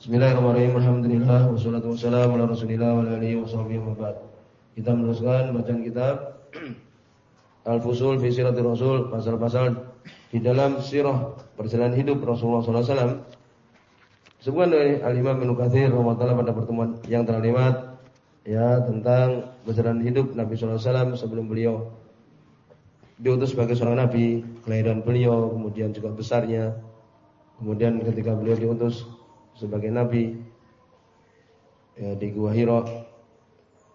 Bismillahirrahmanirrahim. Alhamdulillah wassalatu wassalamu ala Rasulillah wa alihi washabihi wa ba'd. Kita meneruskan bacaan kitab Al-Fusul fi Siratir Rasul, pasal-pasal di dalam sirah perjalanan hidup Rasulullah sallallahu alaihi wasallam. Sebutkan oleh Al-Imam Ibnu Katsir rahimahullah pada pertemuan yang telah lewat ya tentang perjalanan hidup Nabi sallallahu alaihi wasallam sebelum beliau diutus sebagai seorang nabi, kelahiran beliau, kemudian juga besarnya, kemudian ketika beliau diutus sebagai nabi ya, di Gua Hira,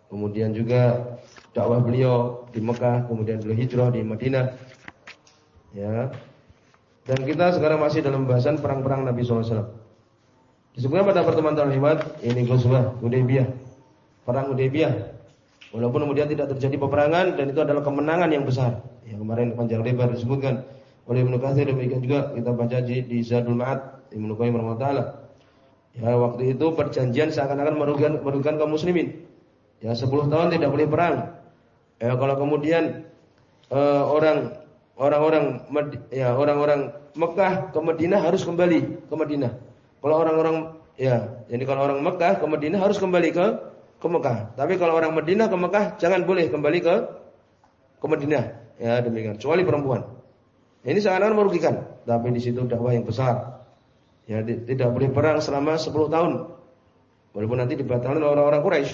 kemudian juga dakwah beliau di Mekah, kemudian beliau hijrah di Madinah. Ya. Dan kita sekarang masih dalam pembahasan perang-perang Nabi SAW. Disebutkan pada pertemuan terlewat ini Ghazwah Hudaybiyah. Perang Hudaybiyah. Walaupun kemudian tidak terjadi peperangan dan itu adalah kemenangan yang besar. Yang kemarin panjang lebar disebutkan oleh Ibnu Katsir demikian juga kita baca di, di Zadul Ma'ad Ibnu Qayyim rahimahullah Ya, waktu itu perjanjian seakan-akan merugikan merugikan kaum muslimin. Ya, 10 tahun tidak boleh perang. Ya, kalau kemudian uh, orang orang-orang ya orang-orang Mekah ke Madinah harus kembali ke Madinah. Kalau orang-orang ya, jadi kalau orang Mekah ke Madinah harus kembali ke ke Mekah. Tapi kalau orang Madinah ke Mekah jangan boleh kembali ke ke Madinah. Ya demikian. Kecuali perempuan. Ini sangat merugikan. Tapi di situ dakwah yang besar. Ya tidak boleh perang selama 10 tahun. Walaupun nanti dibatalkan oleh orang-orang Quraisy.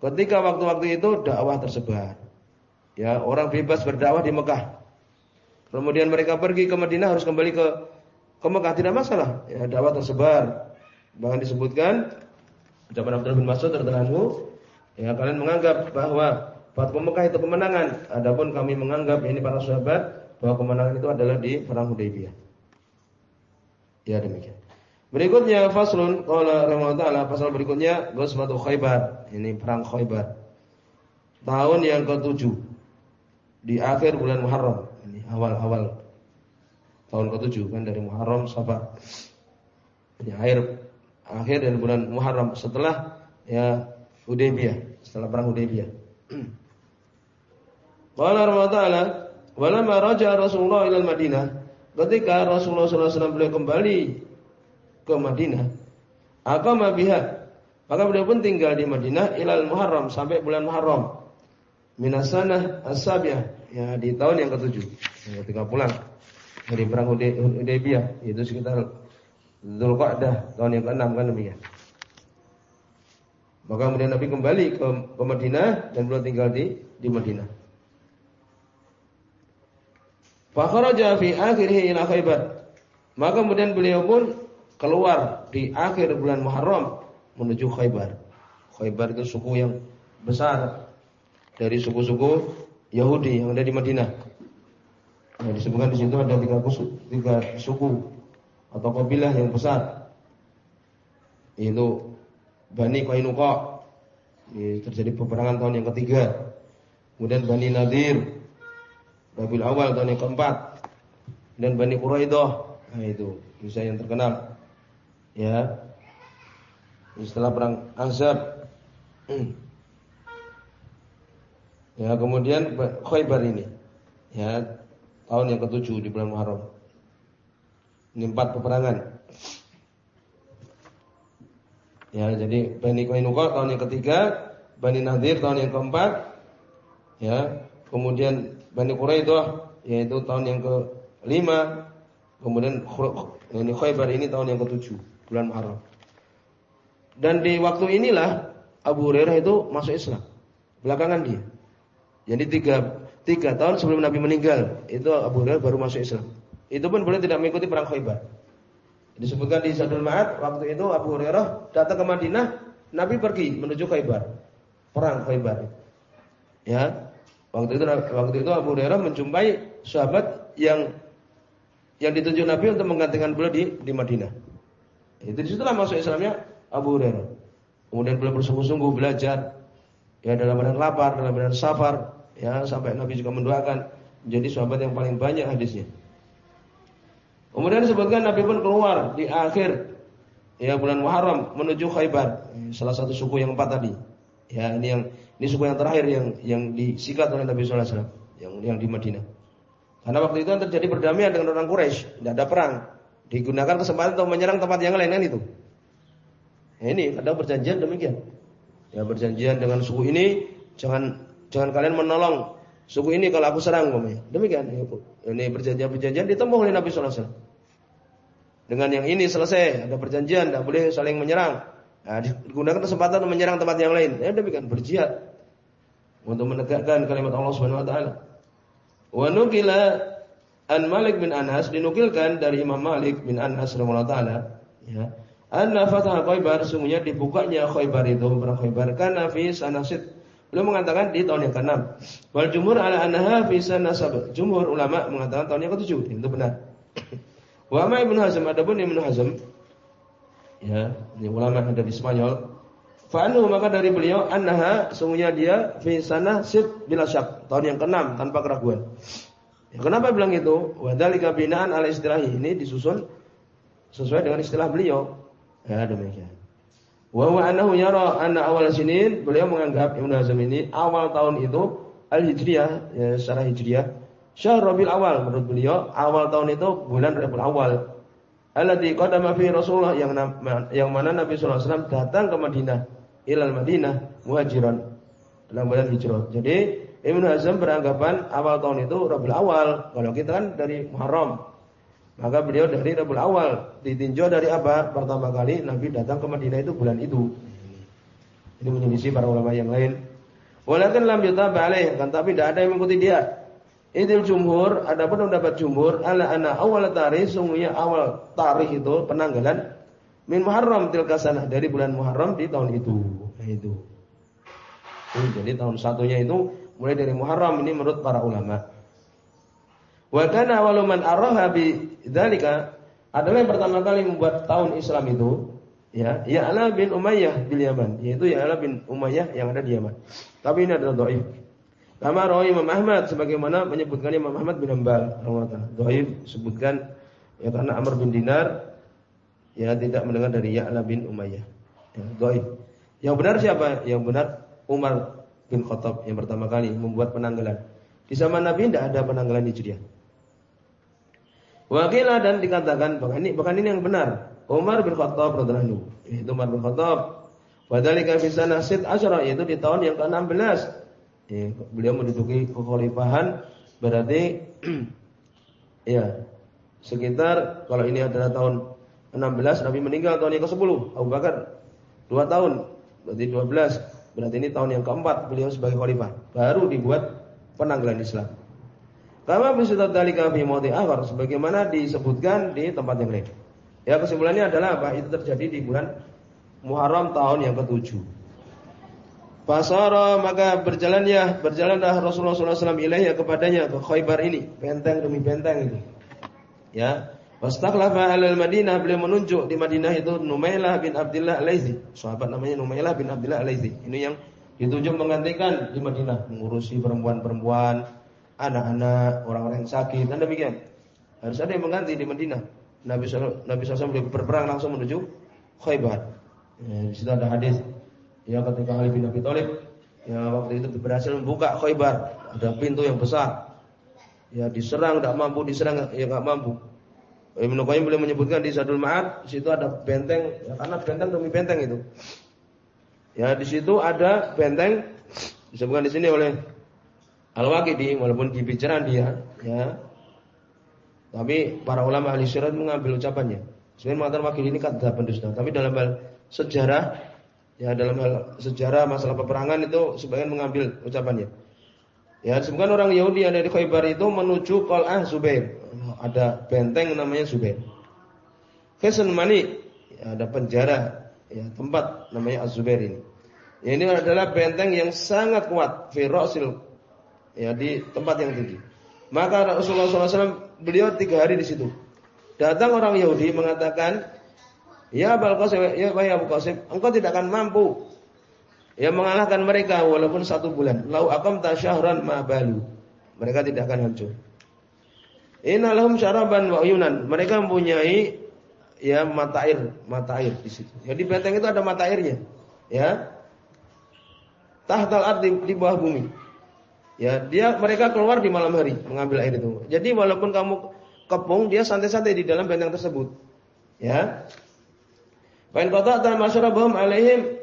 Ketika waktu-waktu itu dakwah tersebar. Ya, orang bebas berdakwah di Mekah. Kemudian mereka pergi ke Madinah harus kembali ke ke Mekah tidak masalah. Ya, dakwah tersebar. Bahkan disebutkan Ucapan Abdullah bin Mas'ud radhiyallahu ya kalian menganggap bahwa Fathu Mekah itu kemenangan, adapun kami menganggap ini para sahabat bahwa kemenangan itu adalah di perang Hudaybiyah. Ya demikian. Berikutnya faslun qala rahimahullah pasal berikutnya Ghazwatu Khaybar. Ini perang Khaybar. Tahun yang ke-7 di akhir bulan Muharram. Ini awal-awal tahun ke-7 kan dari Muharram Safar. Ini akhir akhir dari bulan Muharram setelah ya Hudaybiyah, setelah perang Hudaybiyah. Qala Allah Ta'ala, "Walamma raja'a Rasulullah ila Madinah." Ketika Rasulullah SAW beliau kembali ke Madinah, aqama biha. Maka beliau pun tinggal di Madinah ilal Muharram sampai bulan Muharram. Minasanah as-sabiyah, ya di tahun yang ketujuh. Ketika pulang dari perang Hudaybiyah, itu sekitar Zulqa'dah tahun yang ke-6 kan demikian. Maka kemudian Nabi kembali ke, ke Madinah dan beliau tinggal di di Madinah. Fa kharaja fi akhirih ila Khaybar. Maka kemudian beliau pun keluar di akhir bulan Muharram menuju Khaybar. Khaybar itu suku yang besar dari suku-suku Yahudi yang ada di Madinah. Nah, disebutkan di situ ada tiga, tiga suku atau kabilah yang besar yaitu Bani Qainuqa terjadi peperangan tahun yang ketiga kemudian Bani Nadir Rabiul Awal tahun yang keempat. Dan Bani Quraidah. Nah itu. Kisah yang terkenal. Ya. Setelah perang Azab ya kemudian Khaybar ini. Ya tahun yang ketujuh di bulan Muharram. Ini empat peperangan. Ya, jadi Bani Qainuqa tahun yang ketiga, Bani Nadir tahun yang keempat, ya, kemudian Bani Quraidah yaitu tahun yang kelima, kemudian ini Khaybar ini tahun yang ketujuh, bulan Muharram. Dan di waktu inilah Abu Hurairah itu masuk Islam. Belakangan dia. Jadi tiga, tiga tahun sebelum Nabi meninggal, itu Abu Hurairah baru masuk Islam. Itu pun boleh tidak mengikuti perang Khaybar. Disebutkan di Zadul Ma'ad waktu itu Abu Hurairah datang ke Madinah, Nabi pergi menuju Khaybar. Perang Khaybar. Ya. Waktu itu waktu itu Abu Hurairah menjumpai sahabat yang yang ditunjuk Nabi untuk menggantikan beliau di di Madinah. Itu di situlah masuk Islamnya Abu Hurairah. Kemudian beliau bersungguh-sungguh belajar ya dalam badan lapar, dalam badan safar, ya sampai Nabi juga mendoakan menjadi sahabat yang paling banyak hadisnya. Kemudian disebutkan Nabi pun keluar di akhir ya bulan Muharram menuju Khaybar, salah satu suku yang empat tadi. Ya, ini yang ini suku yang terakhir yang yang disikat oleh Nabi sallallahu alaihi wasallam, yang yang di Madinah. Karena waktu itu kan terjadi perdamaian dengan orang Quraisy, tidak ada perang. Digunakan kesempatan untuk menyerang tempat yang lain kan itu. Nah, ini kadang perjanjian demikian. Ya berjanjian dengan suku ini jangan jangan kalian menolong suku ini kalau aku serang umpamanya. Demikian. Ya, ini perjanjian-perjanjian ditempuh oleh Nabi sallallahu alaihi wasallam. Dengan yang ini selesai, ada perjanjian, tidak boleh saling menyerang. Nah, digunakan kesempatan untuk menyerang tempat yang lain. Ya demikian berjihad untuk menegakkan kalimat Allah Subhanahu wa taala. Wa nukila an Malik bin Anas dinukilkan dari Imam Malik bin Anas radhiyallahu taala ya. Anna fatah Khaybar sungguhnya dibukanya Khaybar itu perang Khaybar karena fi sanasid Beliau mengatakan di tahun yang ke-6. Wal jumhur ala annaha fi sanasab. Jumhur ulama mengatakan tahun yang ke-7. Itu benar. Wa ma Ibnu Hazm adapun Ibnu Hazm ya, ini ulama ada di Spanyol Fa'anhu maka dari beliau annaha sungguhnya dia fi sana sit bila syak tahun yang keenam tanpa keraguan. Ya, kenapa bilang itu? Wadalika binaan ala istilahi ini disusun sesuai dengan istilah beliau. Ya demikian. Wa huwa annahu yara anna awal sinin beliau menganggap Ibnu Hazm ini awal tahun itu al-hijriyah ya secara hijriyah syahr Rabiul Awal menurut beliau awal tahun itu bulan Rabiul Awal. Alladzi qadama fi Rasulullah yang yang mana Nabi sallallahu alaihi wasallam datang ke Madinah ilal Madinah muhajiran dalam bulan hijrah. Jadi Ibnu Hazm beranggapan awal tahun itu Rabiul Awal. Kalau kita kan dari Muharram. Maka beliau dari Rabiul Awal. Ditinjau dari apa? Pertama kali Nabi datang ke Madinah itu bulan itu. Ini menyelisih para ulama yang lain. Walakin lam yutaba alaih, kan tapi tidak ada yang mengikuti dia. Idil jumhur, adapun pendapat jumhur ala ana awal tarikh sungguhnya awal tarikh itu penanggalan min Muharram tilka sanah dari bulan Muharram di tahun itu. Nah itu. jadi tahun satunya itu mulai dari Muharram ini menurut para ulama. Wa kana awalu man araha bi dzalika adalah yang pertama kali membuat tahun Islam itu ya Ya'la bin Umayyah bil Yaman yaitu Ya'la bin Umayyah yang ada di Yaman. Tapi ini adalah dhaif. Kama rawi Imam Ahmad sebagaimana menyebutkan Imam Ahmad bin Hanbal rahimahullah. Dhaif sebutkan ya karena Amr bin Dinar ya tidak mendengar dari Ya'la bin Umayyah. Ya, dhaif. Yang benar siapa? Yang benar Umar bin Khattab yang pertama kali membuat penanggalan. Di zaman Nabi tidak ada penanggalan Hijriah. Wakilah dan dikatakan bahkan ini bahkan ini yang benar. Umar bin Khattab radhiyallahu anhu. Itu Umar bin Khattab. Wadalika fi sanasid asyara yaitu di tahun yang ke-16. Ya, beliau menduduki kekhalifahan berarti ya sekitar kalau ini adalah tahun 16 Nabi meninggal tahun yang ke-10 Abu Bakar 2 tahun. Berarti 12 berarti ini tahun yang keempat beliau sebagai khalifah. Baru dibuat penanggalan Islam. Kama bisata dalika fi mawdi akhar. Sebagaimana disebutkan di tempat yang lain. Ya kesimpulannya adalah apa? Itu terjadi di bulan Muharram tahun yang ke-7 Pasara maka berjalannya berjalanlah Rasulullah SAW ilaihi kepadanya ke Khaybar ini. Benteng demi benteng ini. Ya Wastakhlafa alal Madinah beliau menunjuk di Madinah itu Numailah bin Abdullah Al-Laitsi. Sahabat namanya Numailah bin Abdullah Al-Laitsi. Ini yang ditunjuk menggantikan di Madinah, mengurusi perempuan-perempuan, anak-anak, orang-orang yang sakit dan demikian. Harus ada yang mengganti di Madinah. Nabi SAW, Nabi SAW berperang langsung menuju Khaybar. Ya, di situ ada hadis ya ketika Ali bin Abi Thalib ya waktu itu berhasil membuka Khaybar, ada pintu yang besar. Ya diserang tidak mampu, diserang ya nggak mampu. Ibnu Qayyim boleh menyebutkan di Zadul Ma'ad, di situ ada benteng, ya, karena benteng demi benteng itu. Ya, di situ ada benteng disebutkan di sini oleh Al-Waqidi walaupun dibicara dia, ya. Tapi para ulama ahli syirat mengambil ucapannya. Sebenarnya mengatakan wakil ini kata pendusta, tapi dalam hal sejarah ya dalam hal sejarah masalah peperangan itu sebagian mengambil ucapannya. Ya, disebutkan orang Yahudi yang dari Khaybar itu menuju Qal'ah Zubair. Ada benteng namanya Zubair. Faisal Mani, ya, ada penjara, ya, tempat namanya Az-Zubair ini. Ya, ini adalah benteng yang sangat kuat, Firosil, ya di tempat yang tinggi. Maka Rasulullah SAW beliau tiga hari di situ. Datang orang Yahudi mengatakan, Ya Abul Qasim, ya Abu Qasim, engkau tidak akan mampu yang mengalahkan mereka walaupun satu bulan. Lau akam tasyahran ma balu. Mereka tidak akan hancur. Innalahum syaraban wa uyunan. Mereka mempunyai ya mata air, mata air di situ. Jadi benteng itu ada mata airnya. Ya. Tahtal ardi di bawah bumi. Ya, dia mereka keluar di malam hari mengambil air itu. Jadi walaupun kamu kepung, dia santai-santai di dalam benteng tersebut. Ya. Fa in qata'ta masyrabahum alaihim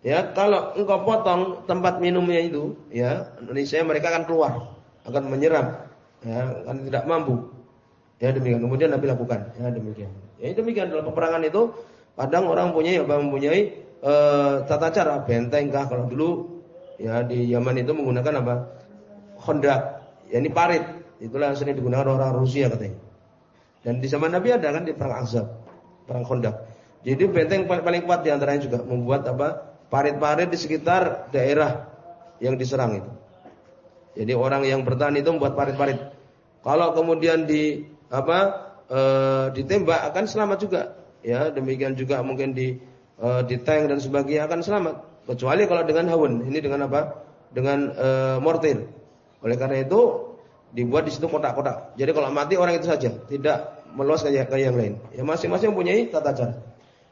Ya, kalau engkau potong tempat minumnya itu, ya, Indonesia mereka akan keluar, akan menyeram, ya, akan tidak mampu. Ya demikian. Kemudian Nabi lakukan. Ya demikian. Ya demikian dalam peperangan itu kadang orang punya apa mempunyai e, tata cara benteng kah kalau dulu ya di Yaman itu menggunakan apa? Honda. Ya ini parit. Itulah yang sering digunakan orang Rusia katanya. Dan di zaman Nabi ada kan di perang Azab, perang Honda. Jadi benteng paling kuat di antaranya juga membuat apa? parit-parit di sekitar daerah yang diserang itu. Jadi orang yang bertahan itu membuat parit-parit. Kalau kemudian di apa e, ditembak akan selamat juga. Ya, demikian juga mungkin di e, di tank dan sebagainya akan selamat. Kecuali kalau dengan hawan. Ini dengan apa? Dengan e, mortir. Oleh karena itu dibuat di situ kotak-kotak. Jadi kalau mati orang itu saja, tidak meluas ke yang lain. Ya masing-masing mempunyai tata cara.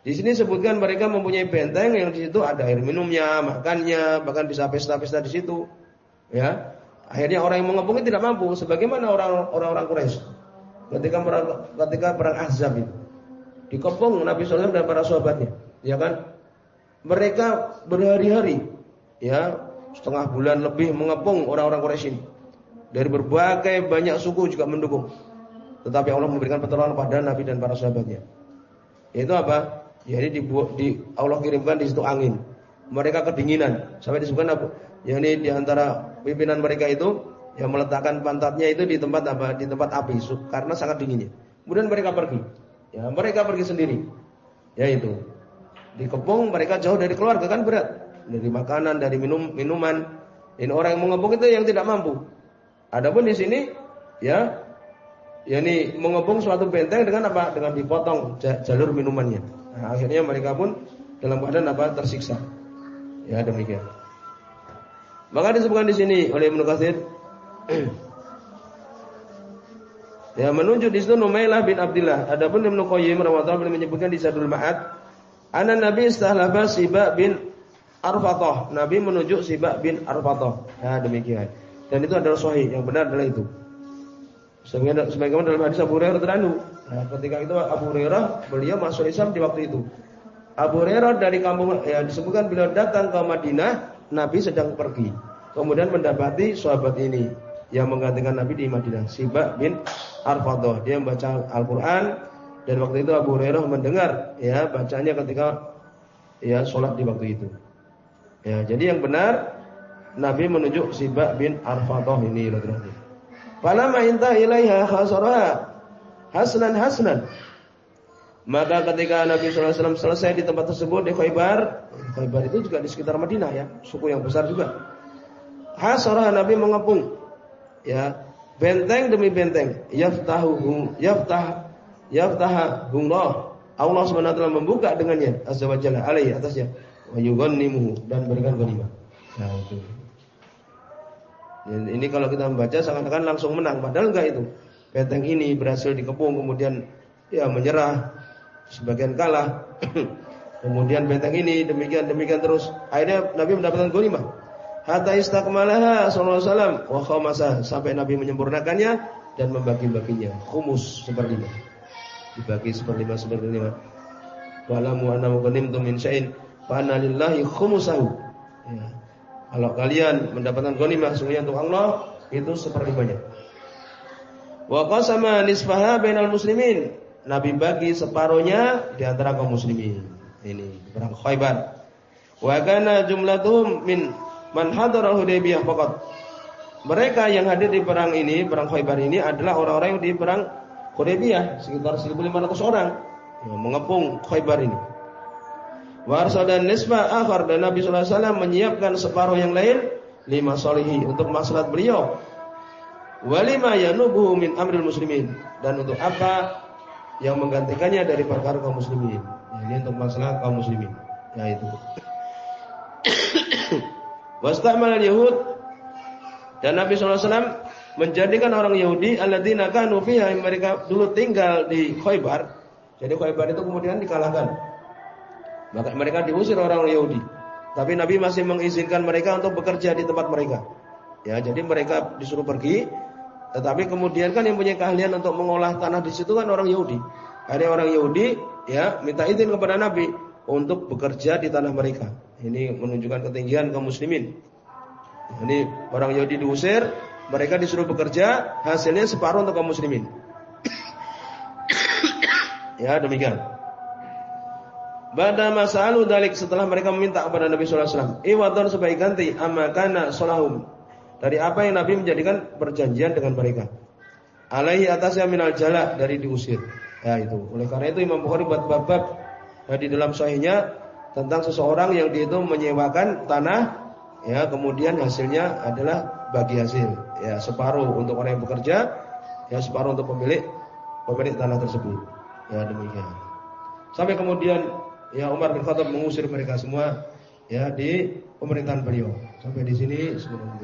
Di sini sebutkan mereka mempunyai benteng yang di situ ada air minumnya, makannya, bahkan bisa pesta-pesta di situ. Ya. Akhirnya orang yang mengepung tidak mampu sebagaimana orang-orang Quraisy ketika perang ketika perang Ahzab itu. Dikepung Nabi SAW dan para sahabatnya, ya kan? Mereka berhari-hari ya, setengah bulan lebih mengepung orang-orang Quraisy ini. Dari berbagai banyak suku juga mendukung. Tetapi Allah memberikan pertolongan pada Nabi dan para sahabatnya. Itu apa? Jadi di, di Allah kirimkan di situ angin. Mereka kedinginan. Sampai disebutkan apa? Yani di antara pimpinan mereka itu yang meletakkan pantatnya itu di tempat apa? Di tempat api karena sangat dinginnya. Kemudian mereka pergi. Ya, mereka pergi sendiri. Ya itu. Dikepung mereka jauh dari keluarga kan berat. Dari makanan, dari minum minuman. Ini orang yang mengepung itu yang tidak mampu. Adapun di sini ya yakni mengepung suatu benteng dengan apa? Dengan dipotong jalur minumannya. Nah, akhirnya mereka pun dalam keadaan apa? tersiksa. Ya demikian. Maka disebutkan di sini oleh Ibnu Katsir Ya menunjuk di situ Numailah bin Abdullah. Adapun Ibnu Qayyim rahimahullah menyebutkan di Sadul Ma'ad, ana Nabi istahlaba Siba bin Arfatah. Nabi menunjuk Siba bin Arfatah. Ya demikian. Dan itu adalah sahih, yang benar adalah itu. Sebagaimana dalam hadis Abu Hurairah teranu. Nah, ketika itu Abu Hurairah beliau masuk Islam di waktu itu. Abu Hurairah dari kampung ya disebutkan beliau datang ke Madinah, Nabi sedang pergi. Kemudian mendapati sahabat ini yang menggantikan Nabi di Madinah, Siba bin Arfadah. Dia membaca Al-Qur'an dan waktu itu Abu Hurairah mendengar ya bacanya ketika ya sholat di waktu itu. Ya, jadi yang benar Nabi menunjuk Siba bin Arfadah ini radhiyallahu inta ilaiha khasaraha hasnan hasnan. Maka ketika Nabi SAW selesai di tempat tersebut di Khaybar, Khaybar itu juga di sekitar Madinah ya, suku yang besar juga. Hasarah Nabi mengepung, ya benteng demi benteng, yaftahu yaftah yaftahullah. Allah SWT membuka dengannya azza wajalla alaihi atasnya wa yughannimuhu dan berikan ghanimah. Nah itu. Ini kalau kita membaca seakan-akan langsung menang, padahal enggak itu. Benteng ini berhasil dikepung, kemudian ya menyerah, sebagian kalah. kemudian benteng ini demikian demikian terus. Akhirnya Nabi mendapatkan ghanimah. Hatta istakmalaha sallallahu alaihi wasallam wa sampai Nabi menyempurnakannya dan membagi-baginya. Khumus seperlima. Dibagi seperlima seperlima. Wa'lamu anna ghanimtum min syai'in fa anna lillahi khumusahu. Ya. Kalau kalian mendapatkan ghanimah sungguhnya untuk Allah, itu seperlimanya. Wa qasama nisfaha bainal muslimin. Nabi bagi separuhnya di antara kaum muslimin. Ini perang Khaibar. Wa kana jumlatuhum min man hadara Hudaybiyah faqat. Mereka yang hadir di perang ini, perang Khaibar ini adalah orang-orang yang di perang Hudaybiyah, sekitar 1500 orang yang mengepung Khaibar ini. Warsa dan nisbah akhar dan Nabi sallallahu alaihi wasallam menyiapkan separuh yang lain lima solihi untuk maslahat beliau. Walima yanubuhu min amril muslimin dan untuk apa yang menggantikannya dari perkara kaum muslimin. Ini untuk masalah kaum muslimin. Nah itu. Wastamal al-yahud dan Nabi wasallam menjadikan orang Yahudi alladzina kanu mereka dulu tinggal di Khaybar. Jadi Khaybar itu kemudian dikalahkan maka mereka diusir orang Yahudi. Tapi Nabi masih mengizinkan mereka untuk bekerja di tempat mereka. Ya, jadi mereka disuruh pergi, tetapi kemudian kan yang punya keahlian untuk mengolah tanah di situ kan orang Yahudi. Ada orang Yahudi ya minta izin kepada Nabi untuk bekerja di tanah mereka. Ini menunjukkan ketinggian kaum muslimin. Ini orang Yahudi diusir, mereka disuruh bekerja, hasilnya separuh untuk kaum muslimin. ya, demikian. Pada masa lalu dalik setelah mereka meminta kepada Nabi sallallahu alaihi wasallam, "Iwadon sebagai ganti amakana solahum." Dari apa yang Nabi menjadikan perjanjian dengan mereka. Alaihi atasnya minal jala dari diusir. Ya itu. Oleh karena itu Imam Bukhari buat bab-bab ya, di dalam sahihnya tentang seseorang yang dia itu menyewakan tanah ya kemudian hasilnya adalah bagi hasil ya separuh untuk orang yang bekerja ya separuh untuk pemilik pemilik tanah tersebut ya demikian sampai kemudian ya Umar bin Khattab mengusir mereka semua ya di pemerintahan beliau sampai di sini sebelum